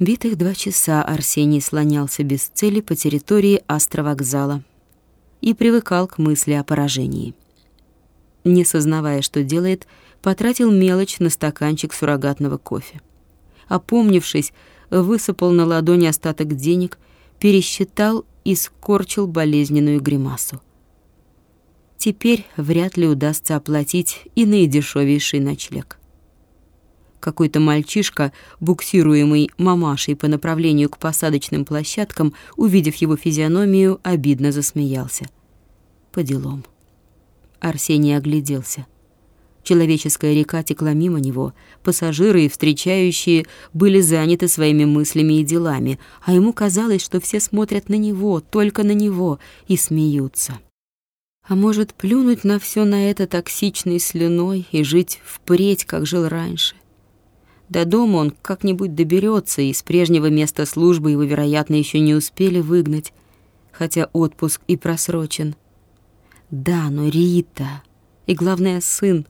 Битых два часа Арсений слонялся без цели по территории астровокзала и привыкал к мысли о поражении. Не сознавая, что делает, потратил мелочь на стаканчик суррогатного кофе. Опомнившись, высыпал на ладони остаток денег, пересчитал и скорчил болезненную гримасу. Теперь вряд ли удастся оплатить и наидешевейший ночлег. Какой-то мальчишка, буксируемый мамашей по направлению к посадочным площадкам, увидев его физиономию, обидно засмеялся. По делам. Арсений огляделся. Человеческая река текла мимо него, пассажиры и встречающие были заняты своими мыслями и делами, а ему казалось, что все смотрят на него, только на него, и смеются. А может, плюнуть на все на это токсичной слюной и жить впредь, как жил раньше? До дома он как-нибудь доберется, и с прежнего места службы его, вероятно, еще не успели выгнать, хотя отпуск и просрочен. Да, но Рита, и главное, сын,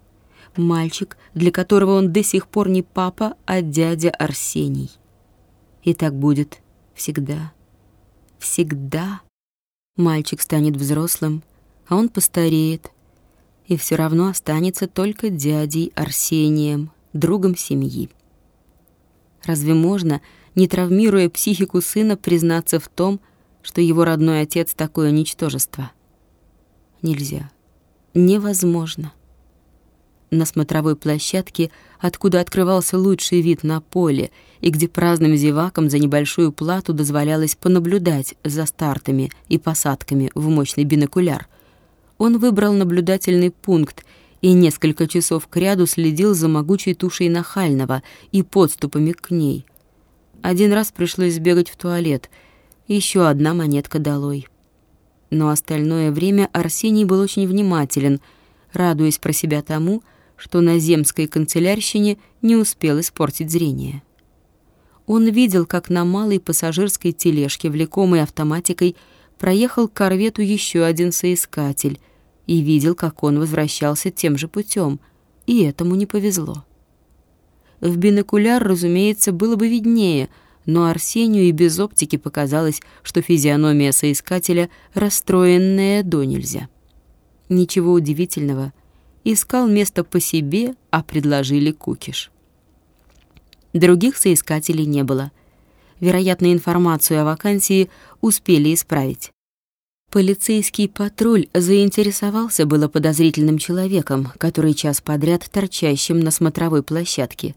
мальчик, для которого он до сих пор не папа, а дядя Арсений. И так будет всегда. Всегда. Мальчик станет взрослым, а он постареет, и все равно останется только дядей Арсением, другом семьи. Разве можно, не травмируя психику сына, признаться в том, что его родной отец такое ничтожество? Нельзя. Невозможно. На смотровой площадке, откуда открывался лучший вид на поле, и где праздным зевакам за небольшую плату дозволялось понаблюдать за стартами и посадками в мощный бинокуляр, он выбрал наблюдательный пункт и несколько часов кряду следил за могучей тушей нахального и подступами к ней. Один раз пришлось сбегать в туалет, еще одна монетка долой. Но остальное время Арсений был очень внимателен, радуясь про себя тому, что на земской канцелярщине не успел испортить зрение. Он видел, как на малой пассажирской тележке, влекомой автоматикой, проехал к корвету еще один соискатель, и видел, как он возвращался тем же путем, и этому не повезло. В бинокуляр, разумеется, было бы виднее, но Арсению и без оптики показалось, что физиономия соискателя расстроенная до нельзя. Ничего удивительного. Искал место по себе, а предложили кукиш. Других соискателей не было. Вероятно, информацию о вакансии успели исправить. Полицейский патруль заинтересовался было подозрительным человеком, который час подряд торчащим на смотровой площадке,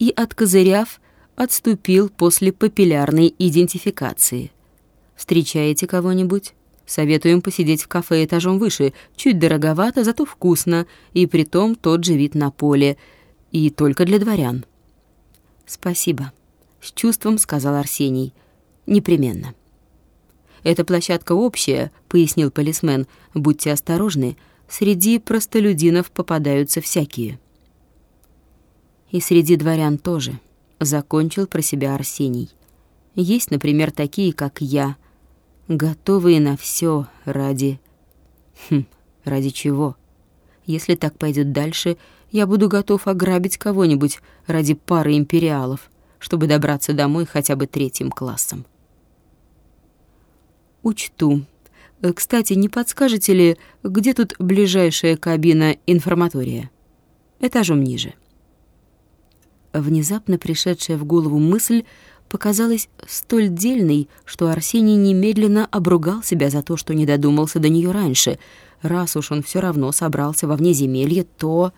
и, откозыряв, отступил после папиллярной идентификации. «Встречаете кого-нибудь?» Советуем посидеть в кафе этажом выше. Чуть дороговато, зато вкусно. И притом тот же вид на поле. И только для дворян. «Спасибо», — с чувством сказал Арсений. «Непременно». «Эта площадка общая», — пояснил полисмен. «Будьте осторожны, среди простолюдинов попадаются всякие». «И среди дворян тоже», — закончил про себя Арсений. «Есть, например, такие, как я, готовые на все ради...» «Хм, ради чего?» «Если так пойдет дальше, я буду готов ограбить кого-нибудь ради пары империалов, чтобы добраться домой хотя бы третьим классом». Учту. Э, кстати, не подскажете ли, где тут ближайшая кабина информатория? Этажом ниже. Внезапно пришедшая в голову мысль показалась столь дельной, что Арсений немедленно обругал себя за то, что не додумался до нее раньше. Раз уж он все равно собрался во внеземелье, то...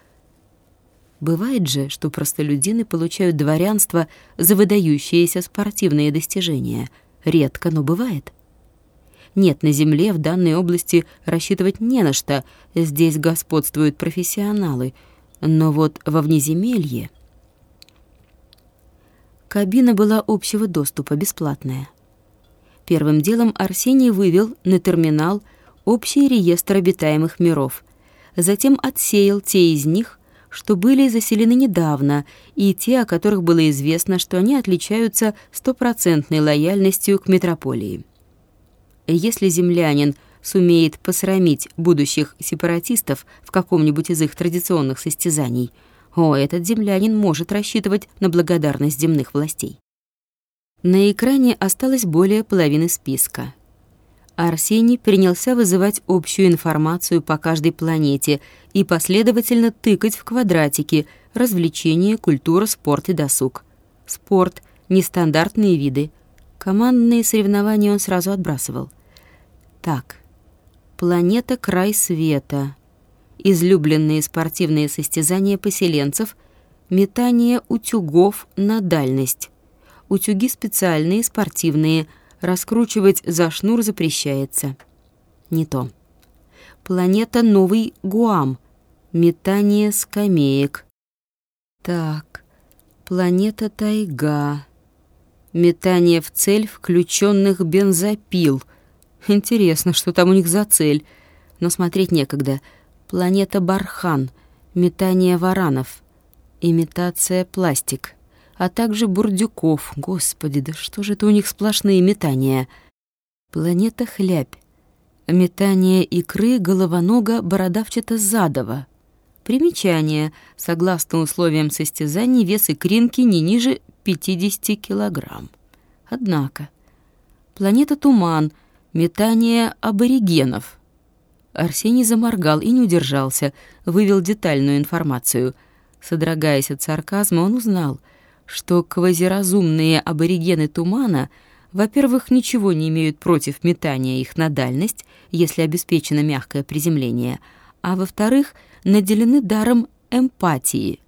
Бывает же, что простолюдины получают дворянство за выдающиеся спортивные достижения. Редко, но бывает. Нет, на Земле в данной области рассчитывать не на что, здесь господствуют профессионалы. Но вот во внеземелье... Кабина была общего доступа, бесплатная. Первым делом Арсений вывел на терминал общий реестр обитаемых миров, затем отсеял те из них, что были заселены недавно, и те, о которых было известно, что они отличаются стопроцентной лояльностью к метрополии. Если землянин сумеет посрамить будущих сепаратистов в каком-нибудь из их традиционных состязаний, о, этот землянин может рассчитывать на благодарность земных властей. На экране осталось более половины списка. Арсений принялся вызывать общую информацию по каждой планете и последовательно тыкать в квадратики развлечения, культура, спорт и досуг. Спорт, нестандартные виды. Командные соревнования он сразу отбрасывал. Так, планета Край Света. Излюбленные спортивные состязания поселенцев, метание утюгов на дальность. Утюги специальные, спортивные – Раскручивать за шнур запрещается. Не то. Планета Новый Гуам. Метание скамеек. Так. Планета Тайга. Метание в цель включенных бензопил. Интересно, что там у них за цель. Но смотреть некогда. Планета Бархан. Метание варанов. Имитация пластик а также бурдюков. Господи, да что же это у них сплошные метания? Планета Хлябь. Метание икры головонога бородавчато-задова. Примечание. Согласно условиям состязаний, вес икринки не ниже 50 килограмм. Однако. Планета Туман. Метание аборигенов. Арсений заморгал и не удержался, вывел детальную информацию. Содрогаясь от сарказма, он узнал — что квазиразумные аборигены тумана, во-первых, ничего не имеют против метания их на дальность, если обеспечено мягкое приземление, а во-вторых, наделены даром эмпатии.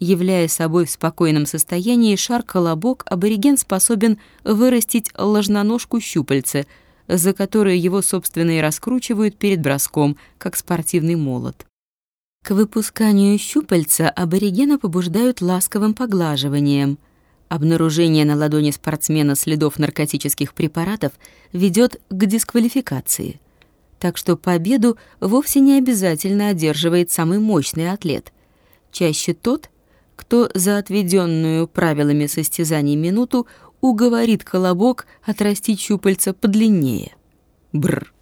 Являя собой в спокойном состоянии шар-колобок, абориген способен вырастить ложноножку щупальца, за которую его собственные раскручивают перед броском, как спортивный молот. К выпусканию щупальца аборигена побуждают ласковым поглаживанием. Обнаружение на ладони спортсмена следов наркотических препаратов ведет к дисквалификации. Так что победу вовсе не обязательно одерживает самый мощный атлет. Чаще тот, кто за отведенную правилами состязаний минуту уговорит колобок отрастить щупальца подлиннее. Бр.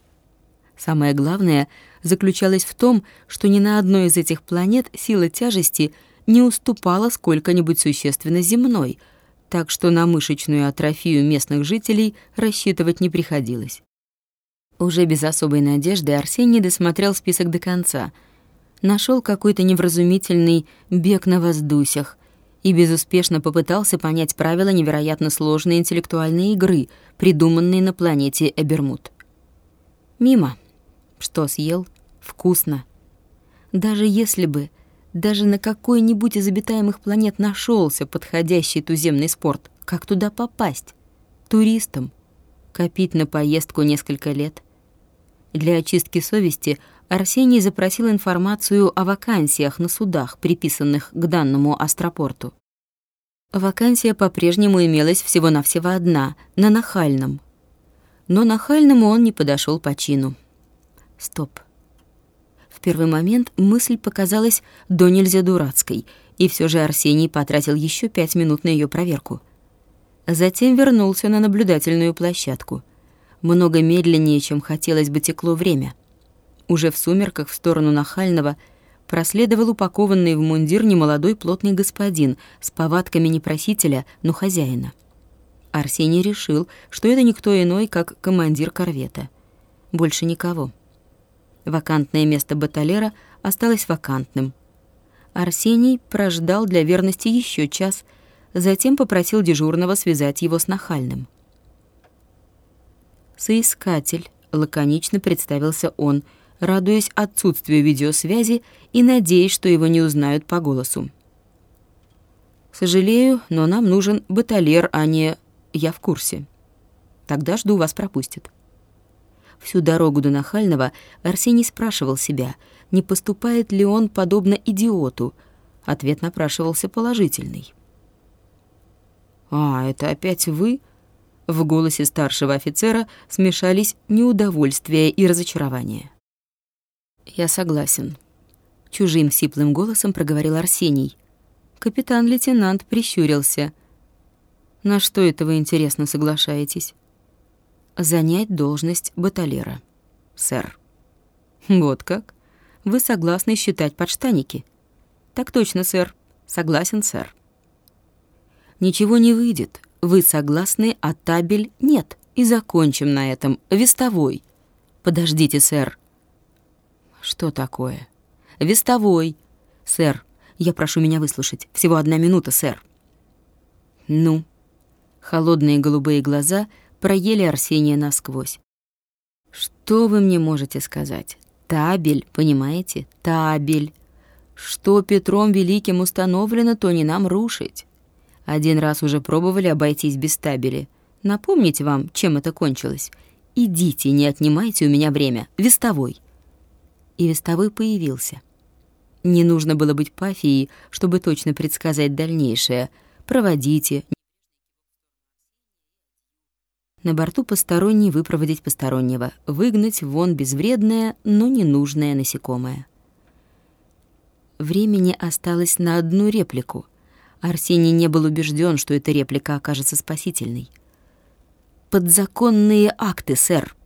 Самое главное — заключалась в том, что ни на одной из этих планет сила тяжести не уступала сколько-нибудь существенно земной, так что на мышечную атрофию местных жителей рассчитывать не приходилось. Уже без особой надежды Арсений досмотрел список до конца. Нашел какой-то невразумительный бег на воздусях и безуспешно попытался понять правила невероятно сложной интеллектуальной игры, придуманной на планете Эбермут. Мимо. Что съел? Вкусно. Даже если бы, даже на какой-нибудь из обитаемых планет нашелся подходящий туземный спорт, как туда попасть? Туристам? Копить на поездку несколько лет? Для очистки совести Арсений запросил информацию о вакансиях на судах, приписанных к данному астропорту. Вакансия по-прежнему имелась всего-навсего одна, на Нахальном. Но Нахальному он не подошел по чину. Стоп. В первый момент мысль показалась до нельзя дурацкой, и все же Арсений потратил еще пять минут на ее проверку. Затем вернулся на наблюдательную площадку. Много медленнее, чем хотелось бы, текло время. Уже в сумерках в сторону Нахального проследовал упакованный в мундир немолодой плотный господин с повадками не просителя, но хозяина. Арсений решил, что это никто иной, как командир корвета. Больше никого. Вакантное место баталера осталось вакантным. Арсений прождал для верности еще час, затем попросил дежурного связать его с нахальным. «Соискатель», — лаконично представился он, радуясь отсутствию видеосвязи и надеясь, что его не узнают по голосу. «Сожалею, но нам нужен баталер, а не я в курсе. Тогда жду, вас пропустят». Всю дорогу до Нахального Арсений спрашивал себя, не поступает ли он подобно идиоту. Ответ напрашивался положительный. «А, это опять вы?» В голосе старшего офицера смешались неудовольствие и разочарование. «Я согласен», — чужим сиплым голосом проговорил Арсений. Капитан-лейтенант прищурился. «На что это вы, интересно, соглашаетесь?» занять должность баталера, сэр. Вот как? Вы согласны считать подштаники? Так точно, сэр. Согласен, сэр. Ничего не выйдет. Вы согласны, а табель нет. И закончим на этом. Вестовой. Подождите, сэр. Что такое? Вестовой. Сэр, я прошу меня выслушать. Всего одна минута, сэр. Ну. Холодные голубые глаза проели Арсения насквозь. Что вы мне можете сказать? Табель, понимаете? Табель. Что Петром Великим установлено, то не нам рушить. Один раз уже пробовали обойтись без табели. Напомните вам, чем это кончилось? Идите, не отнимайте у меня время. Вестовой. И вестовой появился. Не нужно было быть пафией, чтобы точно предсказать дальнейшее. Проводите. На борту посторонний выпроводить постороннего, выгнать вон безвредное, но ненужное насекомое. Времени осталось на одну реплику. Арсений не был убежден, что эта реплика окажется спасительной. «Подзаконные акты, сэр»,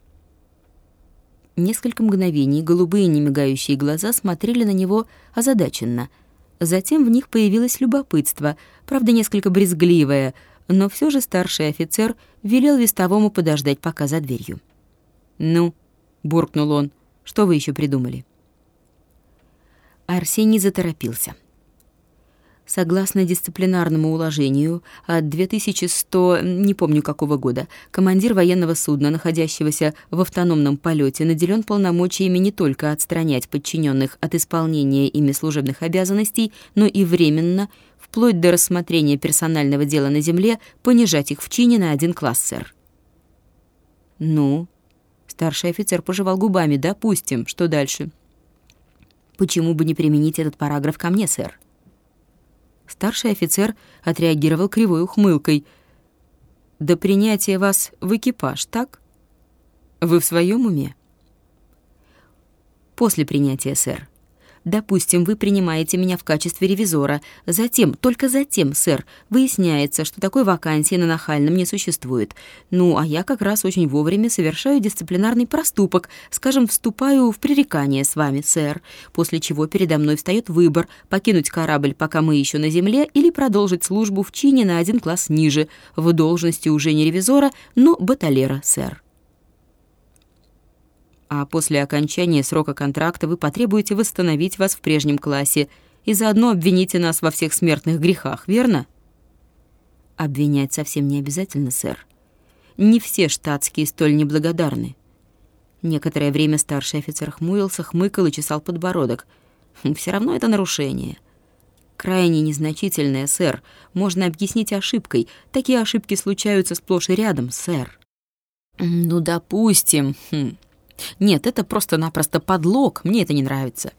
Несколько мгновений голубые немигающие глаза смотрели на него озадаченно. Затем в них появилось любопытство, правда, несколько брезгливое, но все же старший офицер велел вестовому подождать пока за дверью. «Ну», — буркнул он, — «что вы еще придумали?» Арсений заторопился. Согласно дисциплинарному уложению от 2100, не помню какого года, командир военного судна, находящегося в автономном полете, наделен полномочиями не только отстранять подчиненных от исполнения ими служебных обязанностей, но и временно, вплоть до рассмотрения персонального дела на земле, понижать их в чине на один класс, сэр. «Ну?» Старший офицер пожевал губами. «Допустим. Что дальше?» «Почему бы не применить этот параграф ко мне, сэр?» Старший офицер отреагировал кривой ухмылкой. «До принятия вас в экипаж, так? Вы в своем уме?» «После принятия, сэр. Допустим, вы принимаете меня в качестве ревизора. Затем, только затем, сэр, выясняется, что такой вакансии на нахальном не существует. Ну, а я как раз очень вовремя совершаю дисциплинарный проступок, скажем, вступаю в пререкание с вами, сэр, после чего передо мной встает выбор покинуть корабль, пока мы еще на земле, или продолжить службу в чине на один класс ниже, в должности уже не ревизора, но баталера, сэр а после окончания срока контракта вы потребуете восстановить вас в прежнем классе и заодно обвините нас во всех смертных грехах, верно? Обвинять совсем не обязательно, сэр. Не все штатские столь неблагодарны. Некоторое время старший офицер хмурился, хмыкал и чесал подбородок. Хм, Все равно это нарушение. Крайне незначительное, сэр. Можно объяснить ошибкой. Такие ошибки случаются сплошь и рядом, сэр. Ну, допустим. Хм. Нет, это просто-напросто подлог, мне это не нравится.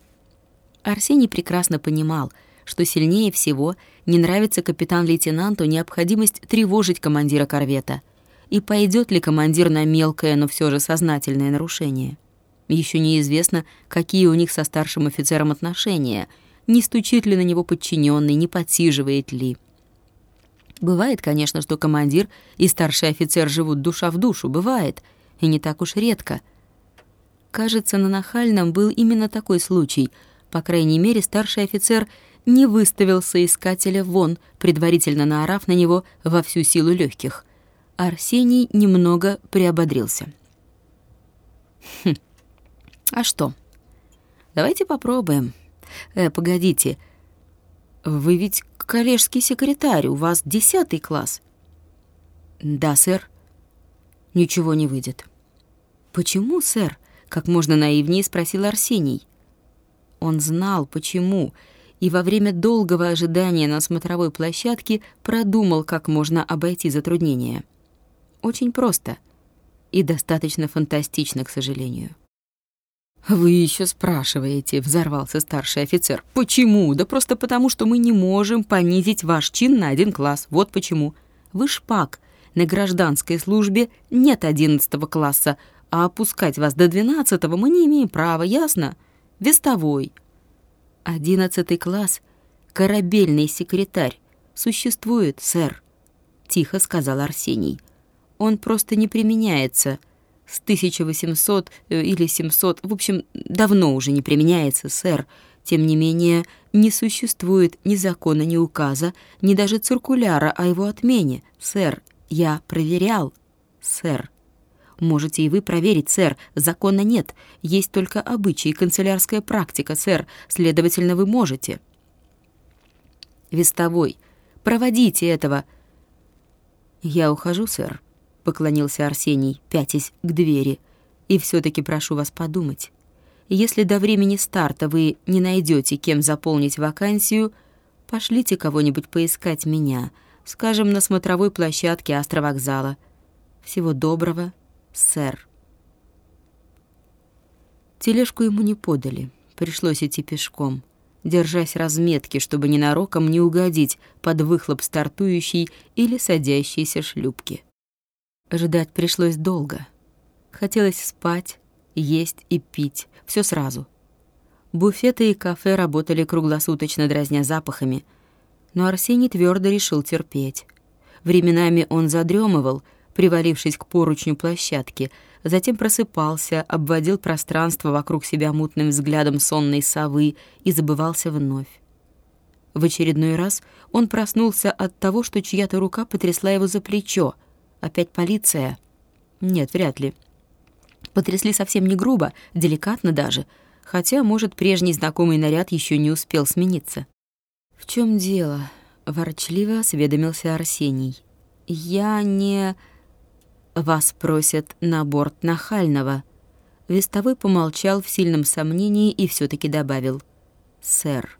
Арсений прекрасно понимал, что сильнее всего не нравится капитан-лейтенанту необходимость тревожить командира корвета. И пойдет ли командир на мелкое, но все же сознательное нарушение. Еще неизвестно, какие у них со старшим офицером отношения, не стучит ли на него подчиненный, не подсиживает ли. Бывает, конечно, что командир и старший офицер живут душа в душу, бывает, и не так уж редко — Кажется, на Нахальном был именно такой случай. По крайней мере, старший офицер не выставил соискателя вон, предварительно наорав на него во всю силу легких. Арсений немного приободрился. Хм. А что? Давайте попробуем. Э, погодите. Вы ведь коллежский секретарь, у вас десятый класс. Да, сэр. Ничего не выйдет. Почему, сэр? Как можно наивнее спросил Арсений. Он знал, почему, и во время долгого ожидания на смотровой площадке продумал, как можно обойти затруднения. Очень просто и достаточно фантастично, к сожалению. «Вы еще спрашиваете», — взорвался старший офицер. «Почему? Да просто потому, что мы не можем понизить ваш чин на один класс. Вот почему. Вы шпак. На гражданской службе нет одиннадцатого класса, а опускать вас до двенадцатого мы не имеем права, ясно? Вестовой. Одиннадцатый класс, корабельный секретарь, существует, сэр, тихо сказал Арсений. Он просто не применяется. С 1800 э, или 700, в общем, давно уже не применяется, сэр. Тем не менее, не существует ни закона, ни указа, ни даже циркуляра о его отмене, сэр, Я проверял, сэр. Можете и вы проверить, сэр. Закона нет. Есть только обычаи, канцелярская практика, сэр. Следовательно, вы можете. Вестовой, проводите этого. Я ухожу, сэр, поклонился Арсений, пятясь к двери. И все таки прошу вас подумать. Если до времени старта вы не найдете, кем заполнить вакансию, пошлите кого-нибудь поискать меня, скажем, на смотровой площадке астровокзала. Всего доброго, сэр. Тележку ему не подали, пришлось идти пешком, держась разметки, чтобы ненароком не угодить под выхлоп стартующей или садящейся шлюпки. Ждать пришлось долго. Хотелось спать, есть и пить, все сразу. Буфеты и кафе работали круглосуточно, дразня запахами, но Арсений твердо решил терпеть. Временами он задремывал — привалившись к поручню площадки, затем просыпался, обводил пространство вокруг себя мутным взглядом сонной совы и забывался вновь. В очередной раз он проснулся от того, что чья-то рука потрясла его за плечо. Опять полиция? Нет, вряд ли. Потрясли совсем не грубо, деликатно даже, хотя, может, прежний знакомый наряд еще не успел смениться. «В чем дело?» — ворчливо осведомился Арсений. «Я не...» Вас просят на борт нахального». Вестовой помолчал в сильном сомнении и все таки добавил. «Сэр».